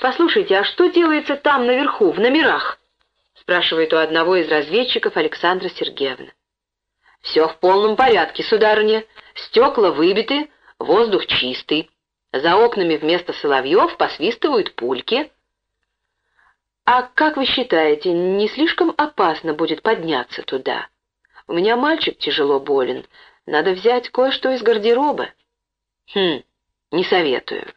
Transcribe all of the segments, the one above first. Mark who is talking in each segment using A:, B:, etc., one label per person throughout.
A: «Послушайте, а что делается там, наверху, в номерах?» спрашивает у одного из разведчиков Александра Сергеевна. «Все в полном порядке, сударыня. Стекла выбиты, воздух чистый. За окнами вместо соловьев посвистывают пульки». «А как вы считаете, не слишком опасно будет подняться туда? У меня мальчик тяжело болен. Надо взять кое-что из гардероба». «Хм, не советую.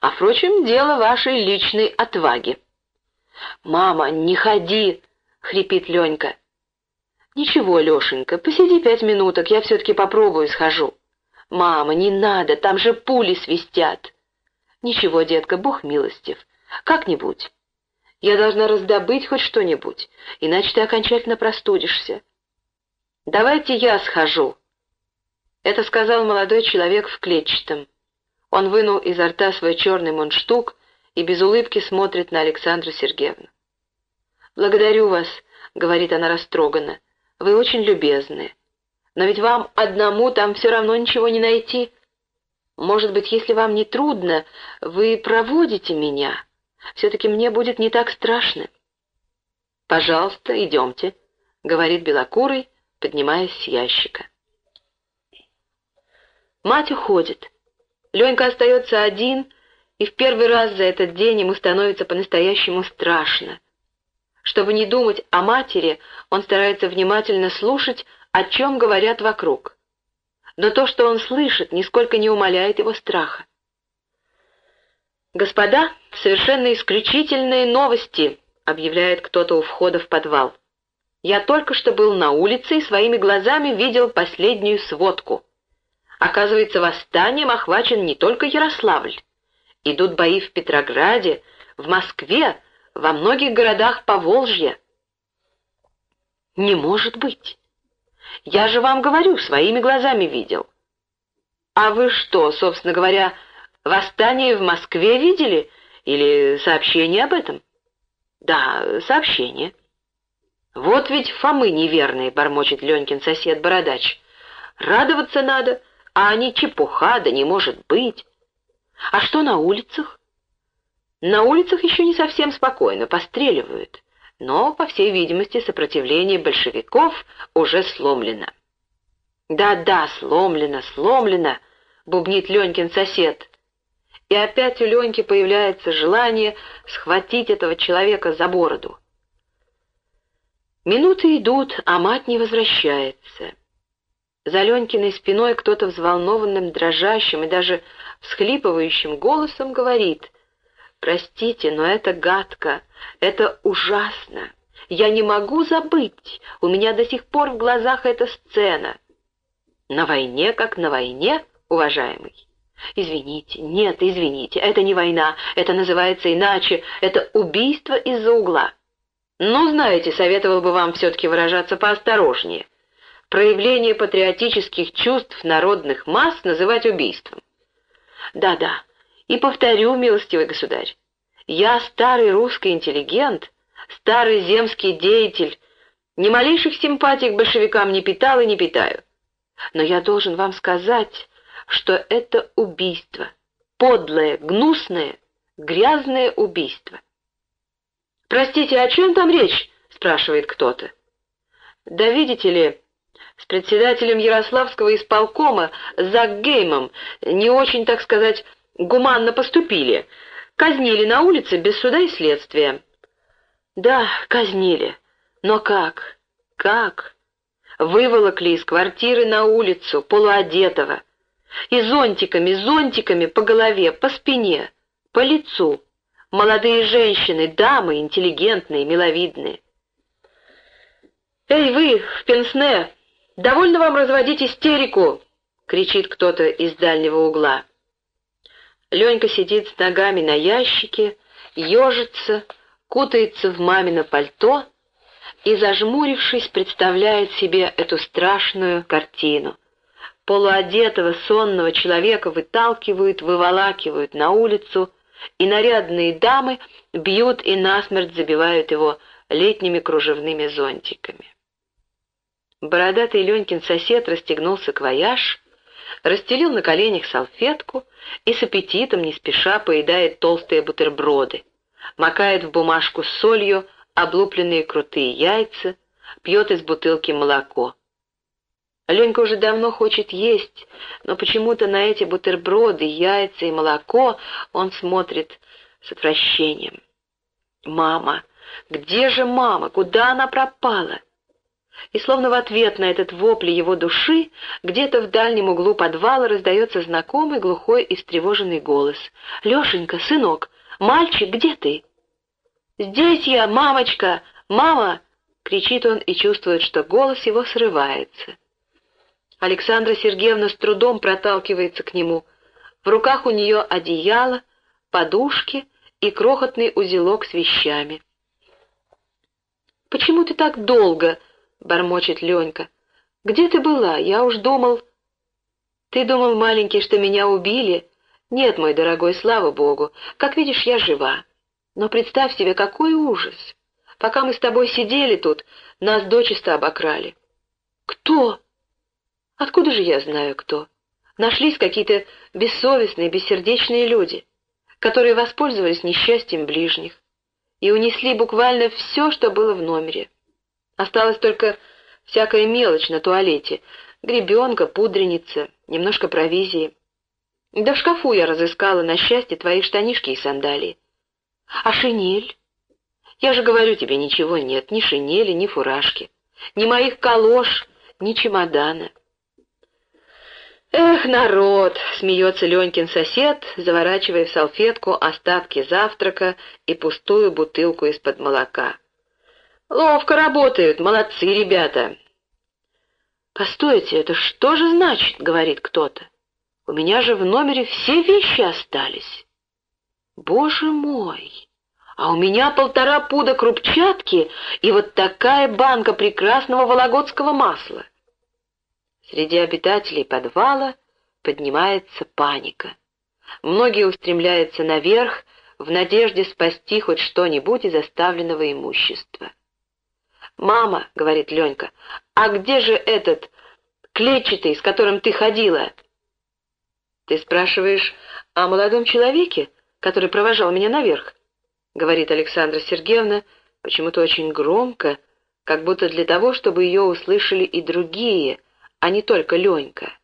A: А, впрочем, дело вашей личной отваги». «Мама, не ходи!» — хрипит Ленька. «Ничего, Лешенька, посиди пять минуток, я все-таки попробую схожу». «Мама, не надо, там же пули свистят». «Ничего, детка, Бог милостив. Как-нибудь. Я должна раздобыть хоть что-нибудь, иначе ты окончательно простудишься». «Давайте я схожу», — это сказал молодой человек в клетчатом. Он вынул изо рта свой черный мундштук и без улыбки смотрит на Александру Сергеевну. «Благодарю вас», — говорит она растроганно, — «вы очень любезны. Но ведь вам одному там все равно ничего не найти. Может быть, если вам не трудно, вы проводите меня. Все-таки мне будет не так страшно». «Пожалуйста, идемте», — говорит Белокурый, поднимаясь с ящика. Мать уходит. Ленька остается один, и в первый раз за этот день ему становится по-настоящему страшно. Чтобы не думать о матери, он старается внимательно слушать, о чем говорят вокруг. Но то, что он слышит, нисколько не умаляет его страха. «Господа, совершенно исключительные новости», — объявляет кто-то у входа в подвал. «Я только что был на улице и своими глазами видел последнюю сводку. Оказывается, восстанием охвачен не только Ярославль. Идут бои в Петрограде, в Москве, во многих городах Поволжья. Не может быть. Я же вам говорю, своими глазами видел. А вы что, собственно говоря, восстание в Москве видели? Или сообщение об этом? Да, сообщение. Вот ведь Фомы неверные, бормочет Ленькин сосед-бородач. Радоваться надо, а они чепуха, да не может быть. А что на улицах? На улицах еще не совсем спокойно, постреливают. Но, по всей видимости, сопротивление большевиков уже сломлено. «Да-да, сломлено, сломлено», — бубнит Ленькин сосед. И опять у Леньки появляется желание схватить этого человека за бороду. Минуты идут, а мать не возвращается. За Ленькиной спиной кто-то взволнованным, дрожащим и даже всхлипывающим голосом говорит «Простите, но это гадко, это ужасно. Я не могу забыть, у меня до сих пор в глазах эта сцена». «На войне, как на войне, уважаемый?» «Извините, нет, извините, это не война, это называется иначе, это убийство из-за угла». «Ну, знаете, советовал бы вам все-таки выражаться поосторожнее» проявление патриотических чувств народных масс называть убийством. Да-да, и повторю, милостивый государь, я старый русский интеллигент, старый земский деятель, ни малейших симпатий к большевикам не питал и не питаю. Но я должен вам сказать, что это убийство, подлое, гнусное, грязное убийство. «Простите, о чем там речь?» — спрашивает кто-то. «Да видите ли, с председателем Ярославского исполкома Закгеймом не очень, так сказать, гуманно поступили. Казнили на улице без суда и следствия. Да, казнили. Но как? Как? Выволокли из квартиры на улицу, полуодетого. И зонтиками, зонтиками по голове, по спине, по лицу. Молодые женщины, дамы, интеллигентные, миловидные. «Эй, вы, в пенсне, «Довольно вам разводить истерику!» — кричит кто-то из дальнего угла. Ленька сидит с ногами на ящике, ежится, кутается в мамино пальто и, зажмурившись, представляет себе эту страшную картину. Полуодетого сонного человека выталкивают, выволакивают на улицу, и нарядные дамы бьют и насмерть забивают его летними кружевными зонтиками. Бородатый Ленькин сосед расстегнул саквояж, расстелил на коленях салфетку и с аппетитом не спеша поедает толстые бутерброды, макает в бумажку с солью облупленные крутые яйца, пьет из бутылки молоко. Ленька уже давно хочет есть, но почему-то на эти бутерброды, яйца и молоко он смотрит с отвращением. «Мама! Где же мама? Куда она пропала?» И словно в ответ на этот вопль его души, где-то в дальнем углу подвала раздается знакомый глухой и встревоженный голос. «Лешенька, сынок, мальчик, где ты?» «Здесь я, мамочка! Мама!» — кричит он и чувствует, что голос его срывается. Александра Сергеевна с трудом проталкивается к нему. В руках у нее одеяло, подушки и крохотный узелок с вещами. «Почему ты так долго?» — бормочет Ленька. «Где ты была? Я уж думал...» «Ты думал, маленький, что меня убили?» «Нет, мой дорогой, слава богу. Как видишь, я жива. Но представь себе, какой ужас. Пока мы с тобой сидели тут, нас дочисто обокрали». «Кто?» Откуда же я знаю, кто? Нашлись какие-то бессовестные, бессердечные люди, которые воспользовались несчастьем ближних и унесли буквально все, что было в номере. Осталась только всякая мелочь на туалете, гребенка, пудреница, немножко провизии. Да в шкафу я разыскала, на счастье, твои штанишки и сандалии. А шинель? Я же говорю тебе, ничего нет, ни шинели, ни фуражки, ни моих калош, ни чемодана. «Эх, народ!» — смеется Ленькин сосед, заворачивая в салфетку остатки завтрака и пустую бутылку из-под молока. «Ловко работают, молодцы ребята!» «Постойте, это что же значит?» — говорит кто-то. «У меня же в номере все вещи остались». «Боже мой! А у меня полтора пуда крупчатки и вот такая банка прекрасного вологодского масла!» Среди обитателей подвала поднимается паника. Многие устремляются наверх в надежде спасти хоть что-нибудь из оставленного имущества. «Мама», — говорит Ленька, — «а где же этот клетчатый, с которым ты ходила?» «Ты спрашиваешь о молодом человеке, который провожал меня наверх?» — говорит Александра Сергеевна, почему-то очень громко, как будто для того, чтобы ее услышали и другие, а не только Ленька.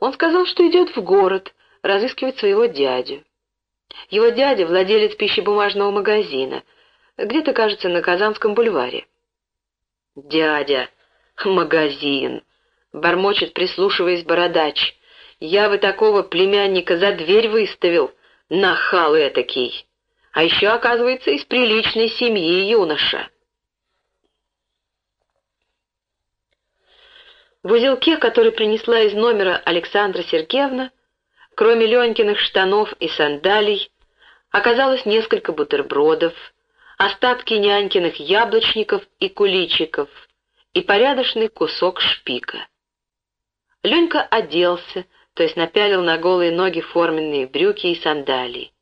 A: Он сказал, что идет в город разыскивать своего дядю. Его дядя — владелец пищебумажного магазина, где-то, кажется, на Казанском бульваре. «Дядя! Магазин!» — бормочет, прислушиваясь бородач. «Я бы такого племянника за дверь выставил, нахал этакий! А еще, оказывается, из приличной семьи юноша!» В узелке, который принесла из номера Александра Сергеевна, кроме Ленькиных штанов и сандалий, оказалось несколько бутербродов, остатки нянькиных яблочников и куличиков и порядочный кусок шпика. Ленька оделся, то есть напялил на голые ноги форменные брюки и сандалии.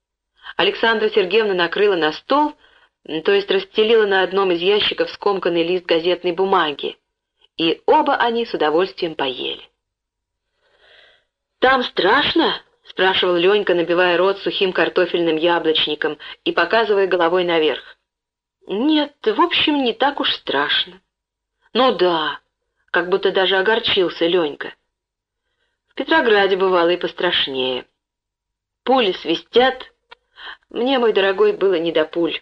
A: Александра Сергеевна накрыла на стол, то есть расстелила на одном из ящиков скомканный лист газетной бумаги, и оба они с удовольствием поели. «Там страшно?» — спрашивал Ленька, набивая рот сухим картофельным яблочником и показывая головой наверх. «Нет, в общем, не так уж страшно». «Ну да», — как будто даже огорчился Ленька. «В Петрограде бывало и пострашнее. Пули свистят. Мне, мой дорогой, было не до пуль».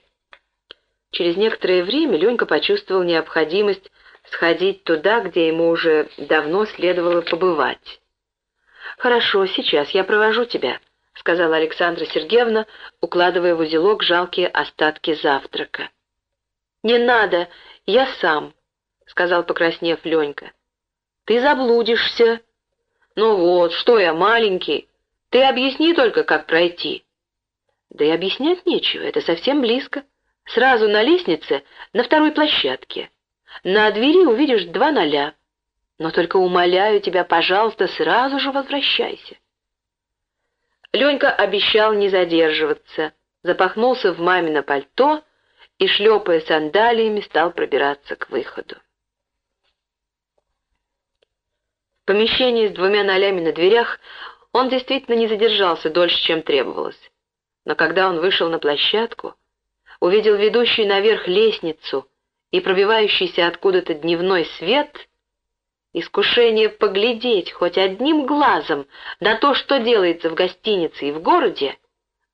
A: Через некоторое время Ленька почувствовал необходимость сходить туда, где ему уже давно следовало побывать. «Хорошо, сейчас я провожу тебя», — сказала Александра Сергеевна, укладывая в узелок жалкие остатки завтрака. «Не надо, я сам», — сказал, покраснев Ленька. «Ты заблудишься». «Ну вот, что я, маленький, ты объясни только, как пройти». «Да и объяснять нечего, это совсем близко. Сразу на лестнице, на второй площадке. На двери увидишь два ноля. Но только умоляю тебя, пожалуйста, сразу же возвращайся. Ленька обещал не задерживаться, запахнулся в мамино пальто и, шлепая сандалиями, стал пробираться к выходу. В помещении с двумя нолями на дверях Он действительно не задержался дольше, чем требовалось. Но когда он вышел на площадку, увидел ведущую наверх лестницу и пробивающийся откуда-то дневной свет, искушение поглядеть хоть одним глазом на то, что делается в гостинице и в городе,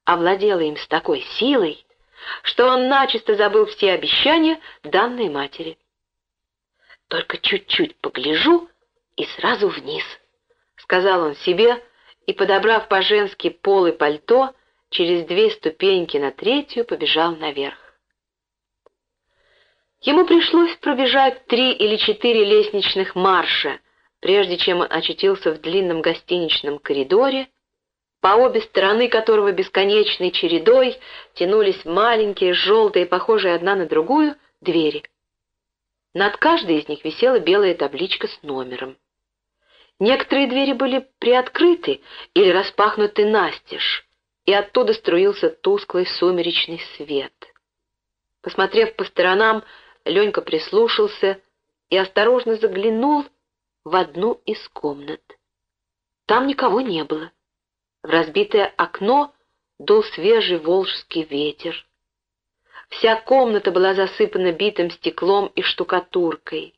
A: овладело им с такой силой, что он начисто забыл все обещания, данные матери. «Только чуть-чуть погляжу и сразу вниз», — сказал он себе, и, подобрав по-женски пол и пальто, через две ступеньки на третью побежал наверх. Ему пришлось пробежать три или четыре лестничных марша, прежде чем он очутился в длинном гостиничном коридоре, по обе стороны которого бесконечной чередой тянулись маленькие, желтые, похожие одна на другую, двери. Над каждой из них висела белая табличка с номером. Некоторые двери были приоткрыты или распахнуты настежь, и оттуда струился тусклый сумеречный свет. Посмотрев по сторонам, Ленька прислушался и осторожно заглянул в одну из комнат. Там никого не было. В разбитое окно дул свежий волжский ветер. Вся комната была засыпана битым стеклом и штукатуркой.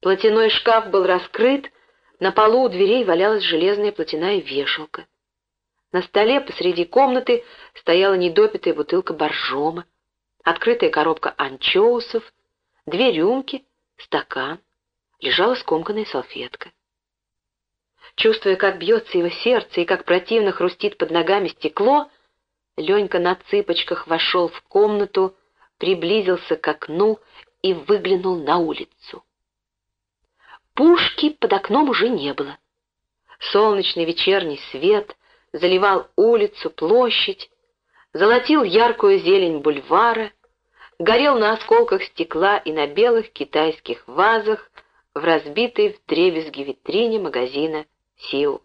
A: Платяной шкаф был раскрыт, на полу у дверей валялась железная платяная вешалка. На столе посреди комнаты стояла недопитая бутылка боржома, открытая коробка анчоусов, две рюмки, стакан, лежала скомканная салфетка. Чувствуя, как бьется его сердце и как противно хрустит под ногами стекло, Ленька на цыпочках вошел в комнату, приблизился к окну и выглянул на улицу. Пушки под окном уже не было. Солнечный вечерний свет заливал улицу, площадь, золотил яркую зелень бульвара, горел на осколках стекла и на белых китайских вазах в разбитой вдребезги витрине магазина сил.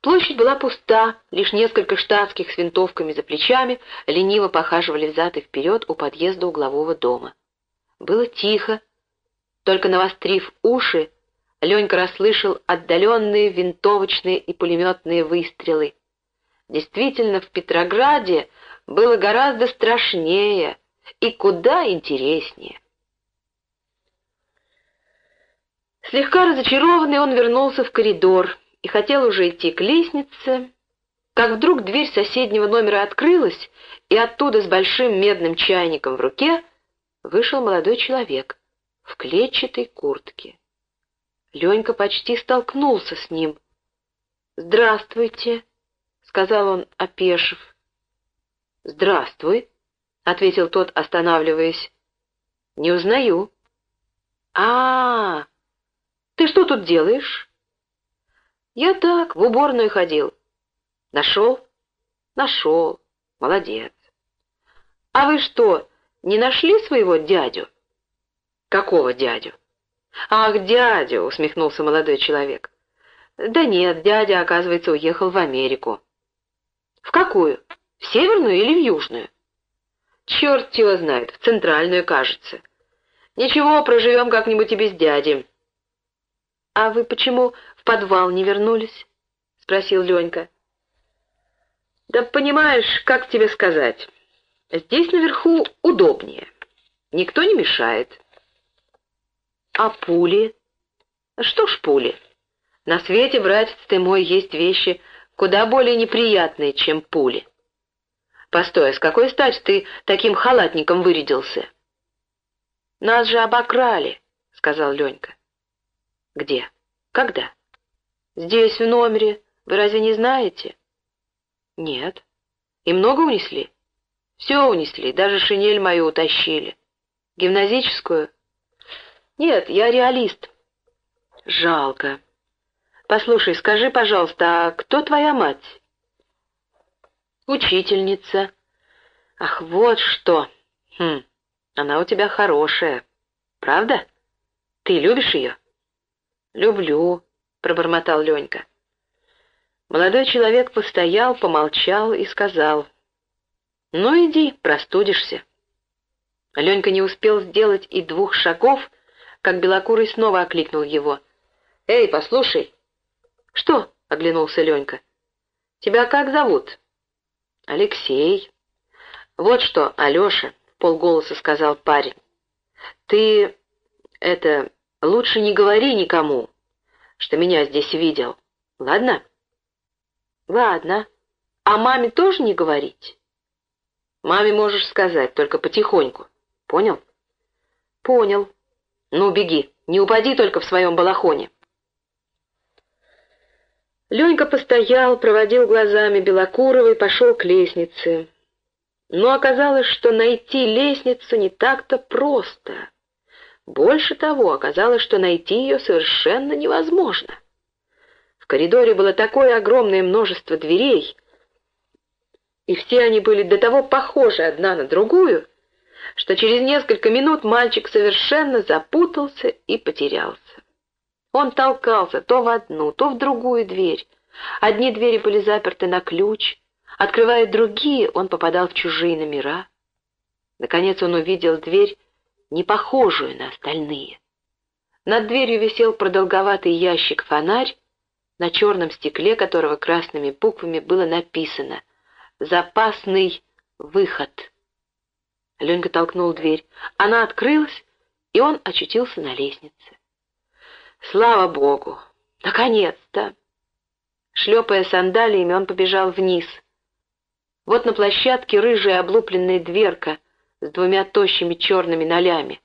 A: Площадь была пуста, лишь несколько штатских с винтовками за плечами лениво похаживали взад и вперед у подъезда углового дома. Было тихо, только навострив уши, Ленька расслышал отдаленные винтовочные и пулеметные выстрелы. Действительно, в Петрограде было гораздо страшнее и куда интереснее. Слегка разочарованный он вернулся в коридор и хотел уже идти к лестнице, как вдруг дверь соседнего номера открылась, и оттуда с большим медным чайником в руке вышел молодой человек в клетчатой куртке. Ленька почти столкнулся с ним. «Здравствуйте», — сказал он, опешив. «Здравствуй», — ответил тот, останавливаясь. «Не узнаю». «А, -а, -а ты что тут делаешь?» «Я так, в уборную ходил». «Нашел?» «Нашел. Молодец». «А вы что, не нашли своего дядю?» «Какого дядю?» «Ах, дядю!» — усмехнулся молодой человек. «Да нет, дядя, оказывается, уехал в Америку». «В какую? В северную или в южную?» «Черт его знает, в центральную, кажется. Ничего, проживем как-нибудь и без дяди». «А вы почему в подвал не вернулись?» — спросил Ленька. «Да понимаешь, как тебе сказать, здесь наверху удобнее. Никто не мешает». «А пули?» «Что ж пули? На свете, братец ты мой, есть вещи куда более неприятные, чем пули». «Постой, а с какой стати ты таким халатником вырядился?» «Нас же обокрали», — сказал Ленька. «Где? Когда?» «Здесь, в номере. Вы разве не знаете?» «Нет. И много унесли?» «Все унесли, даже шинель мою утащили. Гимназическую?» «Нет, я реалист». «Жалко. Послушай, скажи, пожалуйста, а кто твоя мать?» «Учительница». «Ах, вот что! Хм, она у тебя хорошая. Правда? Ты любишь ее?» «Люблю», — пробормотал Ленька. Молодой человек постоял, помолчал и сказал, «Ну иди, простудишься». Ленька не успел сделать и двух шагов, как Белокурый снова окликнул его. «Эй, послушай!» «Что?» — оглянулся Ленька. «Тебя как зовут?» «Алексей». «Вот что, Алеша», — полголоса сказал парень. «Ты, это, лучше не говори никому, что меня здесь видел, ладно?» «Ладно. А маме тоже не говорить?» «Маме можешь сказать, только потихоньку. Понял?» «Понял. Ну, беги, не упади только в своем балахоне». Ленька постоял, проводил глазами Белокурова и пошел к лестнице. Но оказалось, что найти лестницу не так-то просто. Больше того, оказалось, что найти ее совершенно невозможно. В коридоре было такое огромное множество дверей, и все они были до того похожи одна на другую, что через несколько минут мальчик совершенно запутался и потерялся. Он толкался то в одну, то в другую дверь. Одни двери были заперты на ключ, открывая другие, он попадал в чужие номера. Наконец он увидел дверь, не похожую на остальные. Над дверью висел продолговатый ящик-фонарь, на черном стекле которого красными буквами было написано «Запасный выход». Ленька толкнул дверь. Она открылась, и он очутился на лестнице. Слава богу! Наконец-то! Шлепая сандалиями, он побежал вниз. Вот на площадке рыжая облупленная дверка с двумя тощими черными нолями.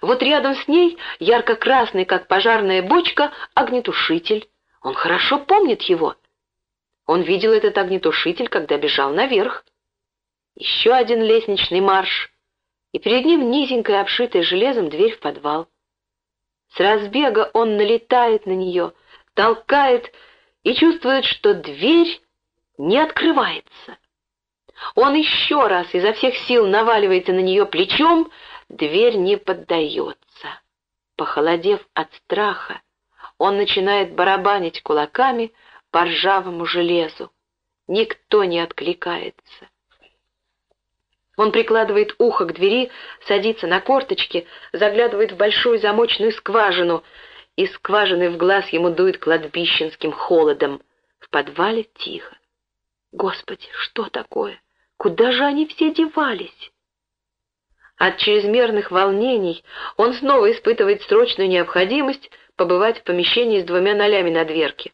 A: Вот рядом с ней ярко-красный, как пожарная бочка, огнетушитель. Он хорошо помнит его. Он видел этот огнетушитель, когда бежал наверх. Еще один лестничный марш, и перед ним низенькая, обшитая железом дверь в подвал. С разбега он налетает на нее, толкает и чувствует, что дверь не открывается. Он еще раз изо всех сил наваливается на нее плечом, дверь не поддается. Похолодев от страха, он начинает барабанить кулаками по ржавому железу. Никто не откликается. Он прикладывает ухо к двери, садится на корточки, заглядывает в большую замочную скважину, и скважины в глаз ему дует кладбищенским холодом. В подвале тихо. Господи, что такое? Куда же они все девались? От чрезмерных волнений он снова испытывает срочную необходимость побывать в помещении с двумя нолями на дверке.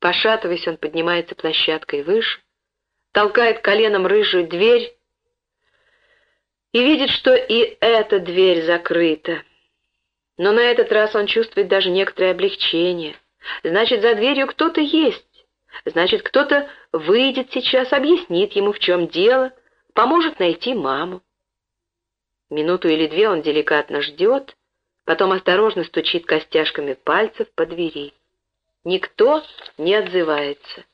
A: Пошатываясь, он поднимается площадкой выше, толкает коленом рыжую дверь и видит, что и эта дверь закрыта. Но на этот раз он чувствует даже некоторое облегчение. Значит, за дверью кто-то есть. Значит, кто-то выйдет сейчас, объяснит ему, в чем дело, поможет найти маму. Минуту или две он деликатно ждет, потом осторожно стучит костяшками пальцев по двери. Никто не отзывается.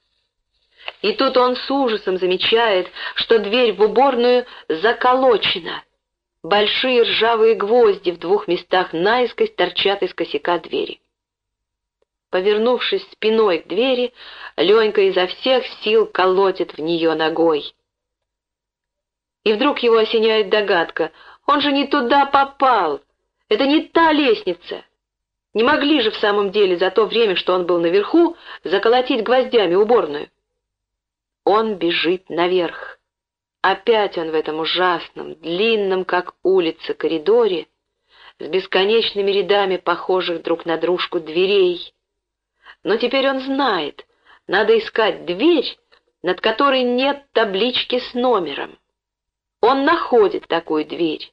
A: И тут он с ужасом замечает, что дверь в уборную заколочена. Большие ржавые гвозди в двух местах наискось торчат из косяка двери. Повернувшись спиной к двери, Ленька изо всех сил колотит в нее ногой. И вдруг его осеняет догадка. Он же не туда попал. Это не та лестница. Не могли же в самом деле за то время, что он был наверху, заколотить гвоздями уборную. Он бежит наверх. Опять он в этом ужасном, длинном, как улица, коридоре, с бесконечными рядами похожих друг на дружку дверей. Но теперь он знает, надо искать дверь, над которой нет таблички с номером. Он находит такую дверь.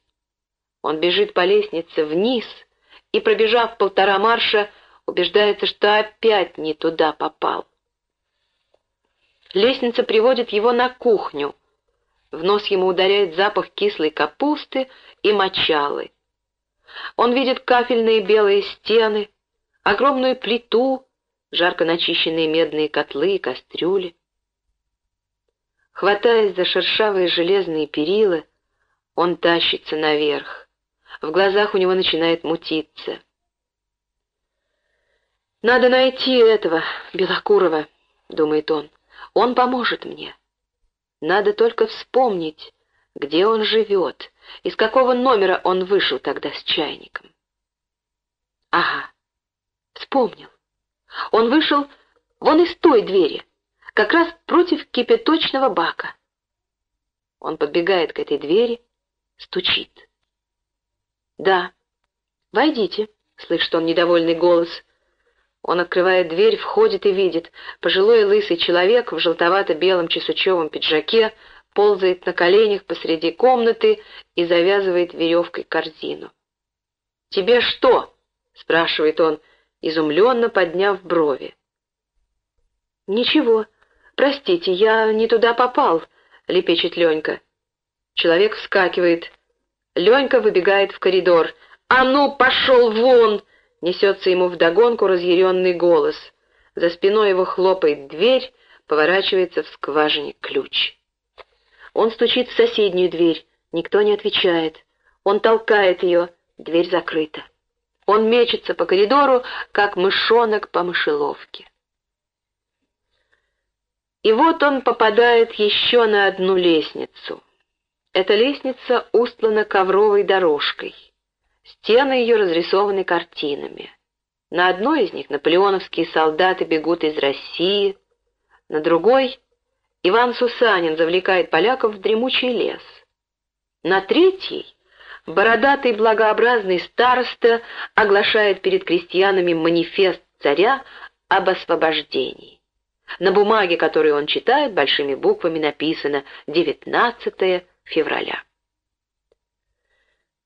A: Он бежит по лестнице вниз и, пробежав полтора марша, убеждается, что опять не туда попал. Лестница приводит его на кухню. В нос ему ударяет запах кислой капусты и мочалы. Он видит кафельные белые стены, огромную плиту, жарко начищенные медные котлы и кастрюли. Хватаясь за шершавые железные перила, он тащится наверх. В глазах у него начинает мутиться. «Надо найти этого, Белокурова», — думает он. Он поможет мне. Надо только вспомнить, где он живет, из какого номера он вышел тогда с чайником. Ага, вспомнил. Он вышел Вон из той двери, как раз против кипяточного бака. Он подбегает к этой двери, стучит. «Да, войдите», — слышит он недовольный голос. Он открывает дверь, входит и видит. Пожилой лысый человек в желтовато-белом чесучевом пиджаке ползает на коленях посреди комнаты и завязывает веревкой корзину. «Тебе что?» — спрашивает он, изумленно подняв брови. «Ничего, простите, я не туда попал», — лепечет Ленька. Человек вскакивает. Ленька выбегает в коридор. «А ну, пошел вон!» — несется ему вдогонку разъяренный голос. За спиной его хлопает дверь, поворачивается в скважине ключ. Он стучит в соседнюю дверь, никто не отвечает. Он толкает ее, дверь закрыта. Он мечется по коридору, как мышонок по мышеловке. И вот он попадает еще на одну лестницу. Эта лестница устлана ковровой дорожкой. Стены ее разрисованы картинами. На одной из них наполеоновские солдаты бегут из России, на другой Иван Сусанин завлекает поляков в дремучий лес. На третьей бородатый благообразный староста оглашает перед крестьянами манифест царя об освобождении. На бумаге, которую он читает, большими буквами написано «19 февраля».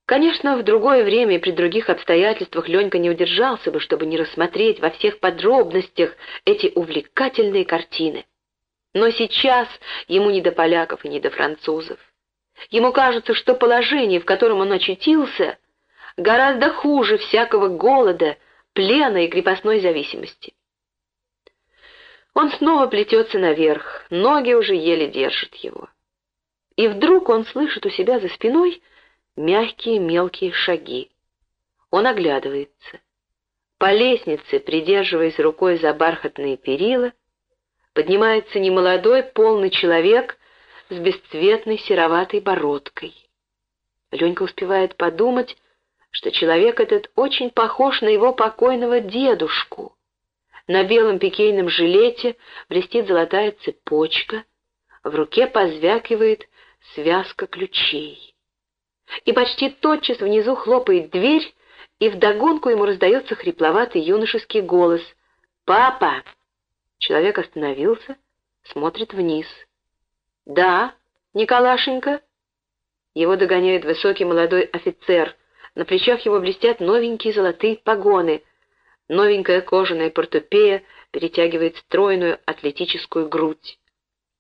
A: Конечно, в другое время и при других обстоятельствах Ленька не удержался бы, чтобы не рассмотреть во всех подробностях эти увлекательные картины. Но сейчас ему не до поляков и не до французов. Ему кажется, что положение, в котором он очутился, гораздо хуже всякого голода, плена и крепостной зависимости. Он снова плетется наверх, ноги уже еле держат его. И вдруг он слышит у себя за спиной мягкие мелкие шаги. Он оглядывается. По лестнице, придерживаясь рукой за бархатные перила, поднимается немолодой полный человек с бесцветной сероватой бородкой. Ленька успевает подумать, что человек этот очень похож на его покойного дедушку. На белом пикейном жилете блестит золотая цепочка, в руке позвякивает связка ключей. И почти тотчас внизу хлопает дверь, и вдогонку ему раздается хрипловатый юношеский голос «Папа!» Человек остановился, смотрит вниз. «Да, Николашенька?» Его догоняет высокий молодой офицер. На плечах его блестят новенькие золотые погоны. Новенькая кожаная портупея перетягивает стройную атлетическую грудь.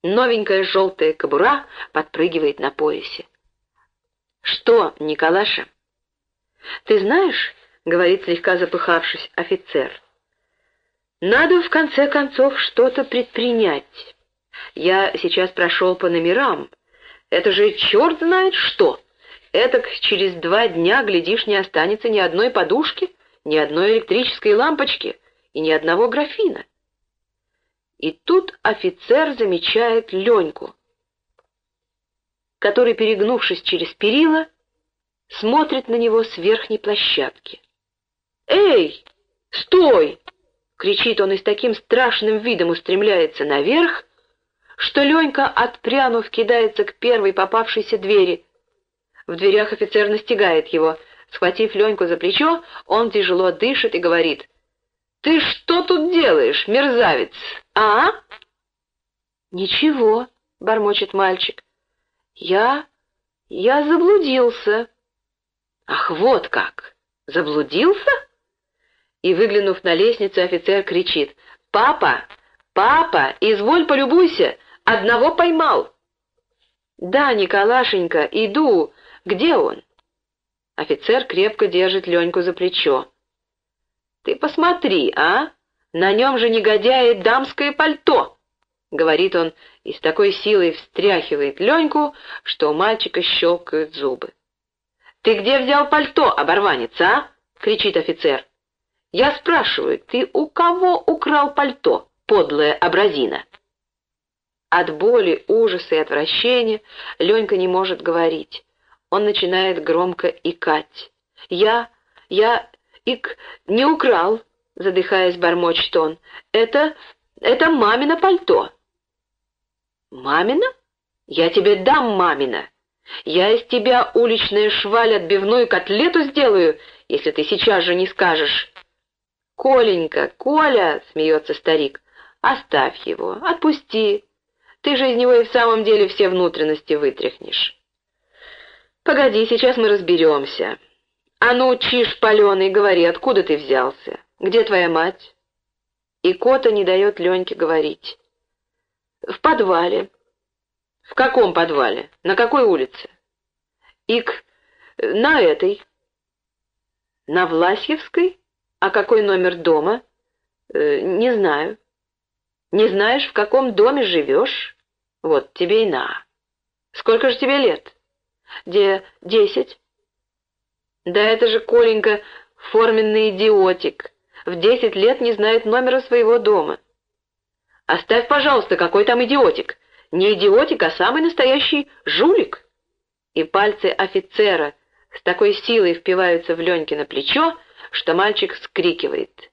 A: Новенькая желтая кобура подпрыгивает на поясе. «Что, Николаша?» «Ты знаешь, — говорит слегка запыхавшись офицер, надо в конце концов что-то предпринять. Я сейчас прошел по номерам. Это же черт знает что. Этак через два дня, глядишь, не останется ни одной подушки, ни одной электрической лампочки и ни одного графина. И тут офицер замечает Леньку, который, перегнувшись через перила, смотрит на него с верхней площадки. «Эй, стой!» — кричит он и с таким страшным видом устремляется наверх, что Ленька, отпрянув, кидается к первой попавшейся двери. В дверях офицер настигает его. Схватив Леньку за плечо, он тяжело дышит и говорит, «Ты что тут делаешь, мерзавец, а?» «Ничего», — бормочет мальчик, «я... я заблудился». «Ах, вот как! Заблудился?» и, выглянув на лестницу, офицер кричит «Папа! Папа! Изволь полюбуйся! Одного поймал!» «Да, Николашенька, иду. Где он?» Офицер крепко держит Леньку за плечо. «Ты посмотри, а? На нем же негодяет дамское пальто!» — говорит он и с такой силой встряхивает Леньку, что у мальчика щелкают зубы. «Ты где взял пальто, оборванец, а?» — кричит офицер. Я спрашиваю, ты у кого украл пальто, подлая абразина?» От боли, ужаса и отвращения Ленька не может говорить. Он начинает громко икать. «Я... я... ик... не украл!» Задыхаясь, бормочет он. «Это... Это мамино пальто». «Мамина? Я тебе дам мамина. Я из тебя, уличная шваль, отбивную котлету сделаю, если ты сейчас же не скажешь». «Коленька, Коля!» — смеется старик. «Оставь его, отпусти. Ты же из него и в самом деле все внутренности вытряхнешь». «Погоди, сейчас мы разберемся. А ну, чиж паленый, говори, откуда ты взялся? Где твоя мать?» И Кота не дает Леньке говорить. «В подвале». «В каком подвале? На какой улице?» «Ик, на этой». «На Власьевской? А какой номер дома?» э, «Не знаю». «Не знаешь, в каком доме живешь? Вот тебе и на. Сколько же тебе лет?» «Де десять?» «Да это же, Коленька, форменный идиотик. В десять лет не знает номера своего дома». «Оставь, пожалуйста, какой там идиотик. Не идиотик, а самый настоящий жулик». И пальцы офицера с такой силой впиваются в Ленькино плечо, что мальчик скрикивает.